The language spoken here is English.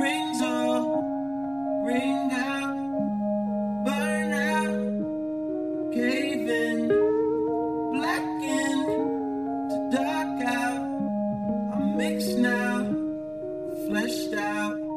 Rings all ring out, burn out, cave in, blackened to dark out. I'm mixed now, fleshed out.